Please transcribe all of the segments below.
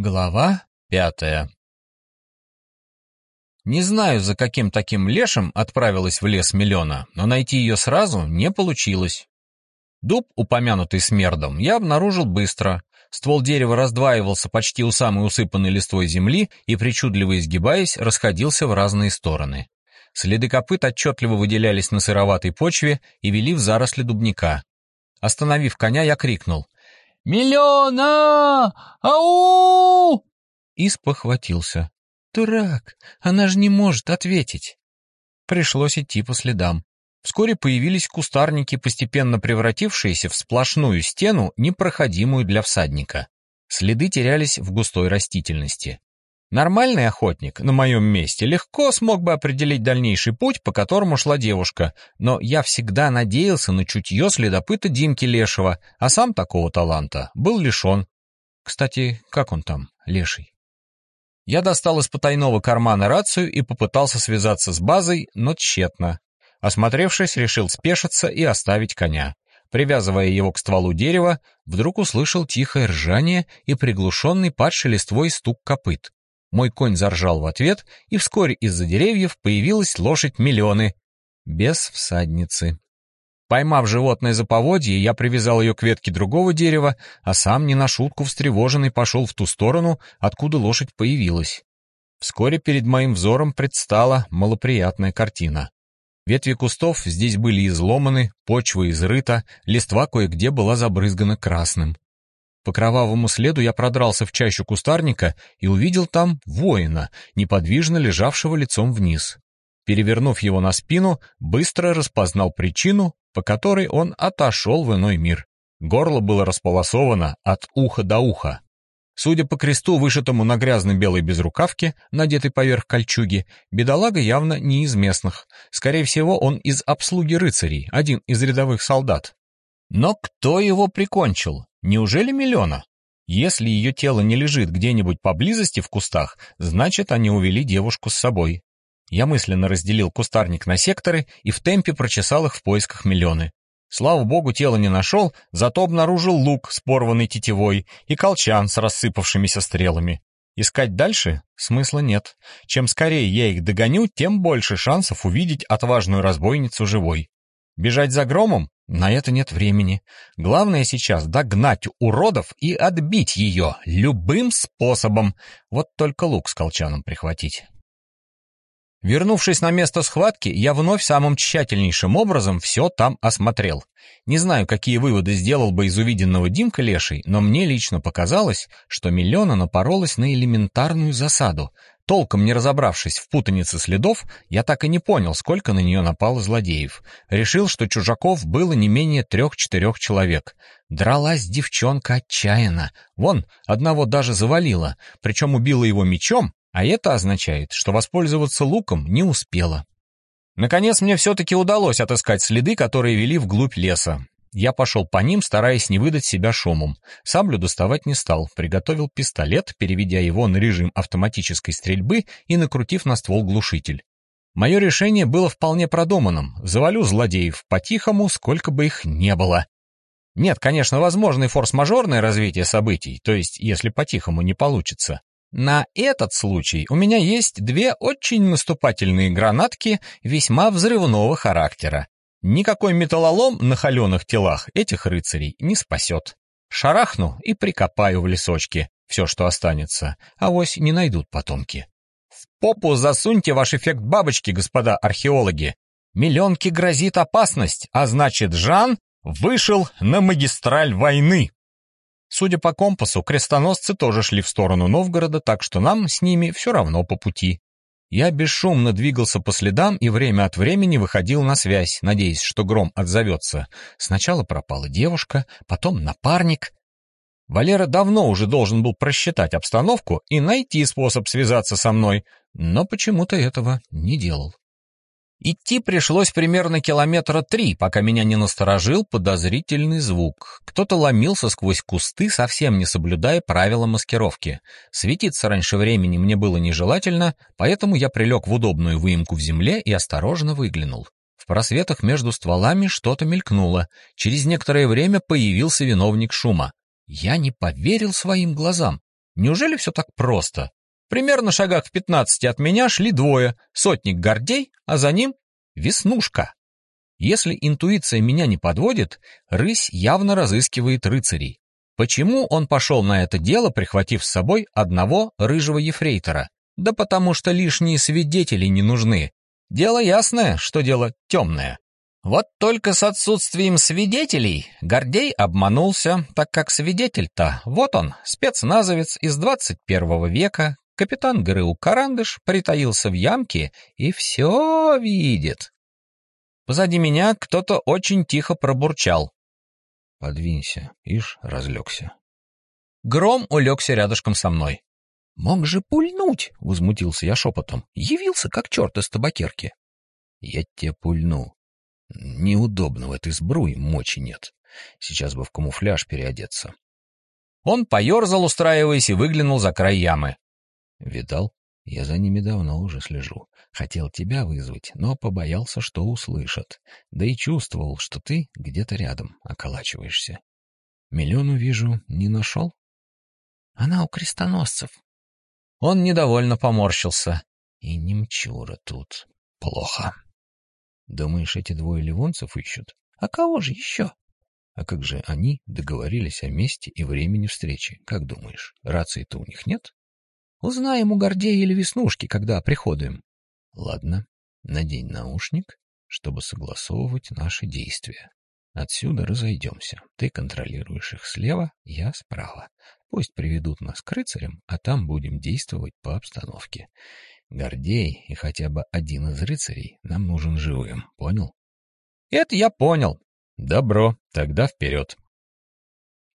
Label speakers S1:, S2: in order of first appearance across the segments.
S1: Глава пятая Не знаю, за каким таким лешим отправилась в лес Миллиона, но найти ее сразу не получилось. Дуб, упомянутый смердом, я обнаружил быстро. Ствол дерева раздваивался почти у самой усыпанной листвой земли и, причудливо изгибаясь, расходился в разные стороны. Следы копыт отчетливо выделялись на сыроватой почве и вели в заросли дубника. Остановив коня, я крикнул — «Миллиона! Ау!» И спохватился. «Дурак! Она же не может ответить!» Пришлось идти по следам. Вскоре появились кустарники, постепенно превратившиеся в сплошную стену, непроходимую для всадника. Следы терялись в густой растительности. Нормальный охотник на моем месте легко смог бы определить дальнейший путь, по которому шла девушка, но я всегда надеялся на чутье следопыта Димки Лешего, а сам такого таланта был лишен. Кстати, как он там, Леший? Я достал из потайного кармана рацию и попытался связаться с базой, но тщетно. Осмотревшись, решил спешиться и оставить коня. Привязывая его к стволу дерева, вдруг услышал тихое ржание и приглушенный под шелествой стук копыт. Мой конь заржал в ответ, и вскоре из-за деревьев появилась лошадь миллионы, без всадницы. Поймав животное за поводье, я привязал ее к ветке другого дерева, а сам не на шутку встревоженный пошел в ту сторону, откуда лошадь появилась. Вскоре перед моим взором предстала малоприятная картина. Ветви кустов здесь были изломаны, почва изрыта, листва кое-где была забрызгана красным. По кровавому следу я продрался в чащу кустарника и увидел там воина, неподвижно лежавшего лицом вниз. Перевернув его на спину, быстро распознал причину, по которой он отошел в иной мир. Горло было располосовано от уха до уха. Судя по кресту, вышитому на грязной белой безрукавке, надетой поверх кольчуги, бедолага явно не из местных. Скорее всего, он из обслуги рыцарей, один из рядовых солдат. Но кто его прикончил? Неужели Миллиона? Если ее тело не лежит где-нибудь поблизости в кустах, значит, они увели девушку с собой. Я мысленно разделил кустарник на секторы и в темпе прочесал их в поисках Миллионы. Слава богу, тело не нашел, зато обнаружил лук с порванной тетивой и колчан с рассыпавшимися стрелами. Искать дальше смысла нет. Чем скорее я их догоню, тем больше шансов увидеть отважную разбойницу живой. Бежать за громом? На это нет времени. Главное сейчас догнать уродов и отбить ее любым способом. Вот только лук с колчаном прихватить. Вернувшись на место схватки, я вновь самым тщательнейшим образом все там осмотрел. Не знаю, какие выводы сделал бы из увиденного Димка Леший, но мне лично показалось, что Миллиона напоролась на элементарную засаду. Толком не разобравшись в путанице следов, я так и не понял, сколько на нее напало злодеев. Решил, что чужаков было не менее трех-четырех человек. Дралась девчонка отчаянно. Вон, одного даже завалила, причем убила его мечом, а это означает, что воспользоваться луком не успела. Наконец мне все-таки удалось отыскать следы, которые вели вглубь леса. Я пошел по ним, стараясь не выдать себя шумом. Саблю доставать не стал, приготовил пистолет, переведя его на режим автоматической стрельбы и накрутив на ствол глушитель. Мое решение было вполне продуманным. Завалю злодеев по-тихому, сколько бы их не было. Нет, конечно, возможно форс-мажорное развитие событий, то есть если по-тихому не получится. На этот случай у меня есть две очень наступательные гранатки весьма взрывного характера. Никакой металлолом на холеных телах этих рыцарей не спасет. Шарахну и прикопаю в лесочке все, что останется, а вось не найдут потомки. В попу засуньте ваш эффект бабочки, господа археологи. Миллионке грозит опасность, а значит, Жан вышел на магистраль войны. Судя по компасу, крестоносцы тоже шли в сторону Новгорода, так что нам с ними все равно по пути. Я бесшумно двигался по следам и время от времени выходил на связь, надеясь, что гром отзовется. Сначала пропала девушка, потом напарник. Валера давно уже должен был просчитать обстановку и найти способ связаться со мной, но почему-то этого не делал. Идти пришлось примерно километра три, пока меня не насторожил подозрительный звук. Кто-то ломился сквозь кусты, совсем не соблюдая правила маскировки. Светиться раньше времени мне было нежелательно, поэтому я прилег в удобную выемку в земле и осторожно выглянул. В просветах между стволами что-то мелькнуло. Через некоторое время появился виновник шума. Я не поверил своим глазам. Неужели все так просто? Примерно шагах в пятнадцати от меня шли двое, сотник Гордей, а за ним Веснушка. Если интуиция меня не подводит, рысь явно разыскивает рыцарей. Почему он пошел на это дело, прихватив с собой одного рыжего ефрейтора? Да потому что лишние свидетели не нужны. Дело ясное, что дело темное. Вот только с отсутствием свидетелей Гордей обманулся, так как свидетель-то, вот он, спецназовец из 21 века, капитан ГРУ Карандыш притаился в ямке и все видит. Позади меня кто-то очень тихо пробурчал.
S2: «Подвинься, ишь, разлегся».
S1: Гром улегся рядышком со мной.
S2: «Мог же пульнуть!» — возмутился я шепотом. «Явился, как черт из табакерки». «Я тебе пульну. Неудобно в этой сбруе, мочи нет. Сейчас бы в камуфляж переодеться».
S1: Он поерзал, устраиваясь, и выглянул за край ямы.
S2: «Видал? Я за ними давно уже слежу. Хотел тебя вызвать, но побоялся, что услышат. Да и чувствовал, что ты где-то рядом околачиваешься. Миллиону, вижу, не нашел?
S3: Она у крестоносцев.
S1: Он недовольно поморщился.
S2: И немчура тут. Плохо. Думаешь, эти двое ливонцев ищут?
S3: А кого же еще?
S2: А как же они договорились о месте и времени встречи? Как думаешь, рации-то у них нет?
S3: Узнаем у Гордея или Веснушки, когда приходим.
S2: Ладно, надень наушник, чтобы согласовывать наши действия. Отсюда разойдемся. Ты контролируешь их слева, я справа. Пусть приведут нас к рыцарям, а там будем действовать по обстановке. Гордей и хотя бы один из рыцарей нам нужен живым, понял?
S1: Это я понял.
S2: Добро, тогда вперед.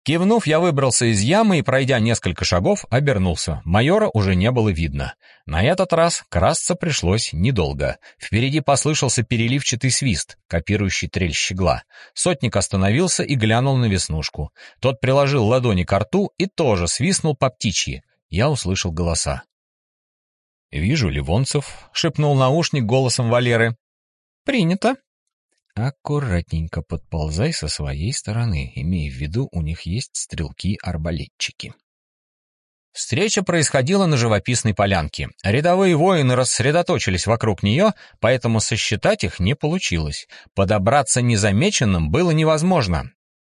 S1: Кивнув, я выбрался из ямы и, пройдя несколько шагов, обернулся. Майора уже не было видно. На этот раз красться пришлось недолго. Впереди послышался переливчатый свист, копирующий трель щегла. Сотник остановился и глянул на веснушку. Тот приложил ладони к рту и тоже свистнул по птичьи. Я услышал голоса.
S2: «Вижу Ливонцев», — шепнул наушник голосом Валеры.
S1: «Принято»,
S2: Аккуратненько подползай со своей стороны, имея в виду, у них есть стрелки-арбалетчики.
S1: Встреча происходила на живописной полянке. Рядовые воины рассредоточились вокруг нее, поэтому сосчитать их не получилось. Подобраться незамеченным было невозможно.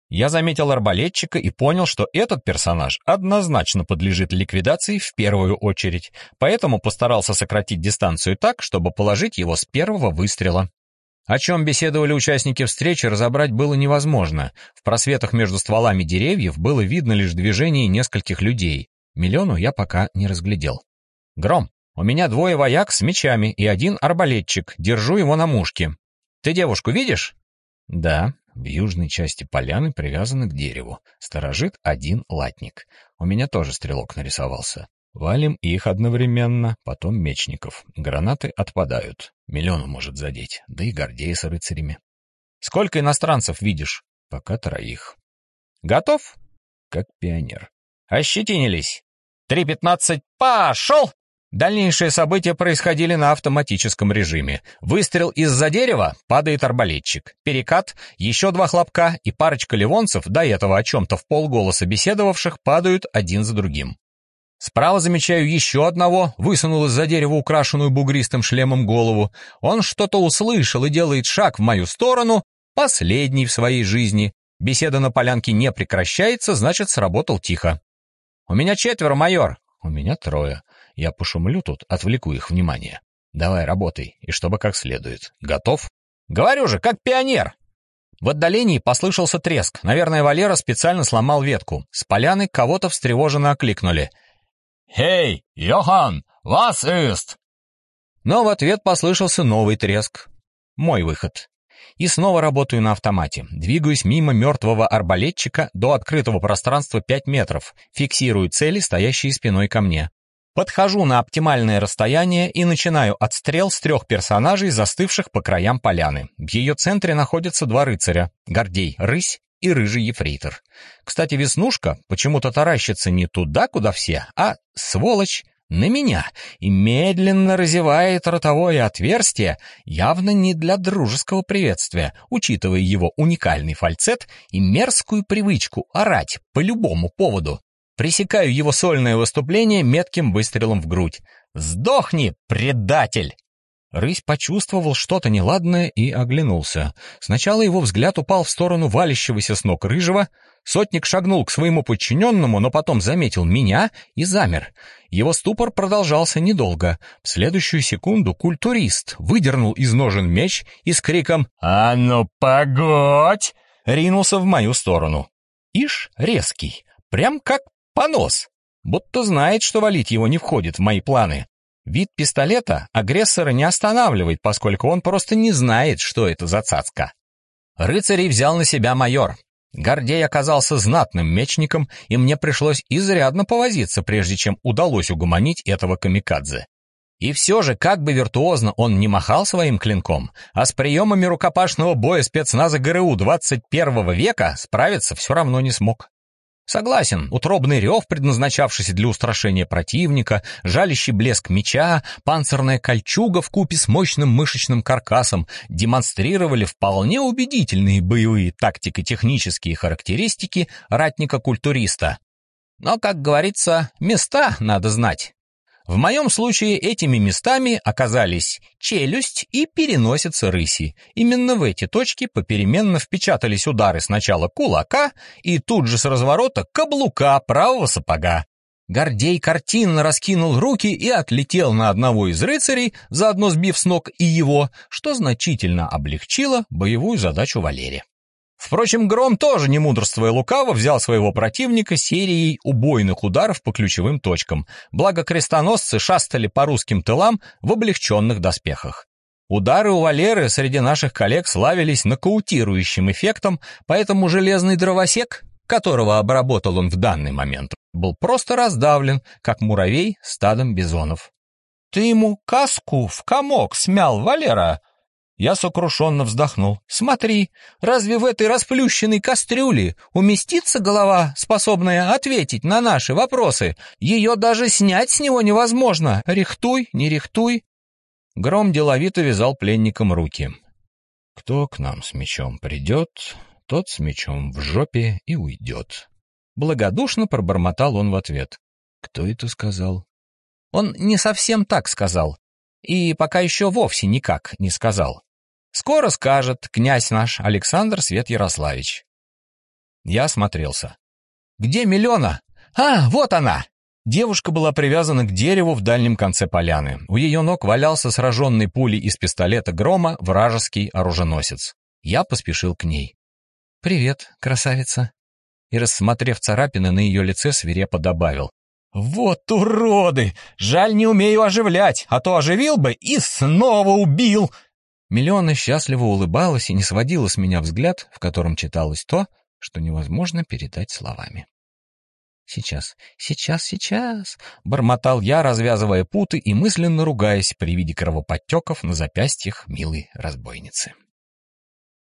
S1: Я заметил арбалетчика и понял, что этот персонаж однозначно подлежит ликвидации в первую очередь, поэтому постарался сократить дистанцию так, чтобы положить его с первого выстрела. О чем беседовали участники встречи, разобрать было невозможно. В просветах между стволами деревьев было видно лишь движение нескольких людей. Миллиону я пока не разглядел. «Гром, у меня двое вояк с мечами и один арбалетчик. Держу его на мушке. Ты девушку видишь?»
S2: «Да, в южной части поляны привязаны к дереву. Сторожит один латник. У меня тоже стрелок нарисовался. Валим их одновременно, потом мечников. Гранаты отпадают. Миллион может задеть, да и Гордея с рыцарями.
S1: Сколько иностранцев видишь?
S2: Пока троих.
S1: Готов?
S2: Как пионер.
S1: Ощетинились. Три пятнадцать. Пошел! Дальнейшие события происходили на автоматическом режиме. Выстрел из-за дерева, падает арбалетчик. Перекат, еще два хлопка, и парочка ливонцев, до этого о чем-то в полголоса беседовавших, падают один за другим. Справа замечаю еще одного, высунул из-за дерева украшенную бугристым шлемом голову. Он что-то услышал и делает шаг в мою сторону, последний в своей жизни. Беседа на полянке не прекращается, значит, сработал тихо. «У меня четверо, майор».
S2: «У меня трое. Я пошумлю тут, отвлеку их внимание. Давай, работай, и чтобы как следует. Готов?»
S1: «Говорю же, как пионер!» В отдалении послышался треск. Наверное, Валера специально сломал ветку. С поляны кого-то встревоженно окликнули —
S4: «Хей, Йохан, вас ist?»
S1: Но в ответ послышался новый треск. Мой выход. И снова работаю на автомате. Двигаюсь мимо мертвого арбалетчика до открытого пространства 5 метров, фиксирую цели, стоящие спиной ко мне. Подхожу на оптимальное расстояние и начинаю отстрел с трех персонажей, застывших по краям поляны. В ее центре находятся два рыцаря — Гордей, Рысь и рыжий ефрейтор. Кстати, Веснушка почему-то таращится не туда, куда все, а, сволочь, на меня и медленно разевает ротовое отверстие, явно не для дружеского приветствия, учитывая его уникальный фальцет и мерзкую привычку орать по любому поводу. Пресекаю его сольное выступление метким выстрелом в грудь. «Сдохни, предатель!» Рысь почувствовал что-то неладное и оглянулся. Сначала его взгляд упал в сторону валящегося с ног рыжего, сотник шагнул к своему подчиненному, но потом заметил меня и замер. Его ступор продолжался недолго. В следующую секунду культурист выдернул из ножен меч и с криком «А ну погодь!» ринулся в мою сторону. Ишь резкий, прям как понос, будто знает, что валить его не входит в мои планы. Вид пистолета агрессора не останавливает, поскольку он просто не знает, что это за цацка. Рыцарей взял на себя майор. Гордей оказался знатным мечником, и мне пришлось изрядно повозиться, прежде чем удалось угомонить этого камикадзе. И все же, как бы виртуозно он не махал своим клинком, а с приемами рукопашного боя спецназа ГРУ 21 века справиться все равно не смог. Согласен, утробный рев, предназначавшийся для устрашения противника, жалящий блеск меча, панцирная кольчуга в купе с мощным мышечным каркасом демонстрировали вполне убедительные боевые тактико-технические характеристики ратника-культуриста. Но, как говорится, места надо знать. В моем случае этими местами оказались челюсть и переносица рыси. Именно в эти точки попеременно впечатались удары сначала кулака и тут же с разворота каблука правого сапога. Гордей картинно раскинул руки и отлетел на одного из рыцарей, заодно сбив с ног и его, что значительно облегчило боевую задачу Валерия. Впрочем, Гром тоже, не мудрствуя лукаво, взял своего противника серией убойных ударов по ключевым точкам, благо крестоносцы шастали по русским тылам в облегченных доспехах. Удары у Валеры среди наших коллег славились нокаутирующим эффектом, поэтому железный дровосек, которого обработал он в данный момент, был просто раздавлен, как муравей стадом бизонов. «Ты ему каску в комок смял, Валера!» Я сокрушенно вздохнул. «Смотри, разве в этой расплющенной кастрюле уместится голова, способная ответить на наши вопросы? Ее даже снять с него невозможно. Рихтуй, не рихтуй». Гром деловито вязал пленникам руки. «Кто к нам с мечом придет, тот с мечом в жопе и уйдет». Благодушно пробормотал он в ответ. «Кто это сказал?» Он не совсем так сказал. И пока еще вовсе никак не сказал. Скоро скажет князь наш Александр Свет Ярославич. Я осмотрелся. Где Милена? А, вот она! Девушка была привязана к дереву в дальнем конце поляны. У ее ног валялся сраженный пулей из пистолета Грома вражеский оруженосец. Я поспешил к ней. «Привет, красавица!» И, рассмотрев царапины на ее лице, свирепо добавил. «Вот уроды! Жаль, не умею оживлять, а то оживил бы и снова убил!» Миллиона счастливо улыбалась и не сводила с меня взгляд, в котором читалось то, что невозможно передать словами. «Сейчас, сейчас, сейчас!» — бормотал я, развязывая путы и мысленно ругаясь при виде кровоподтеков на запястьях милой разбойницы.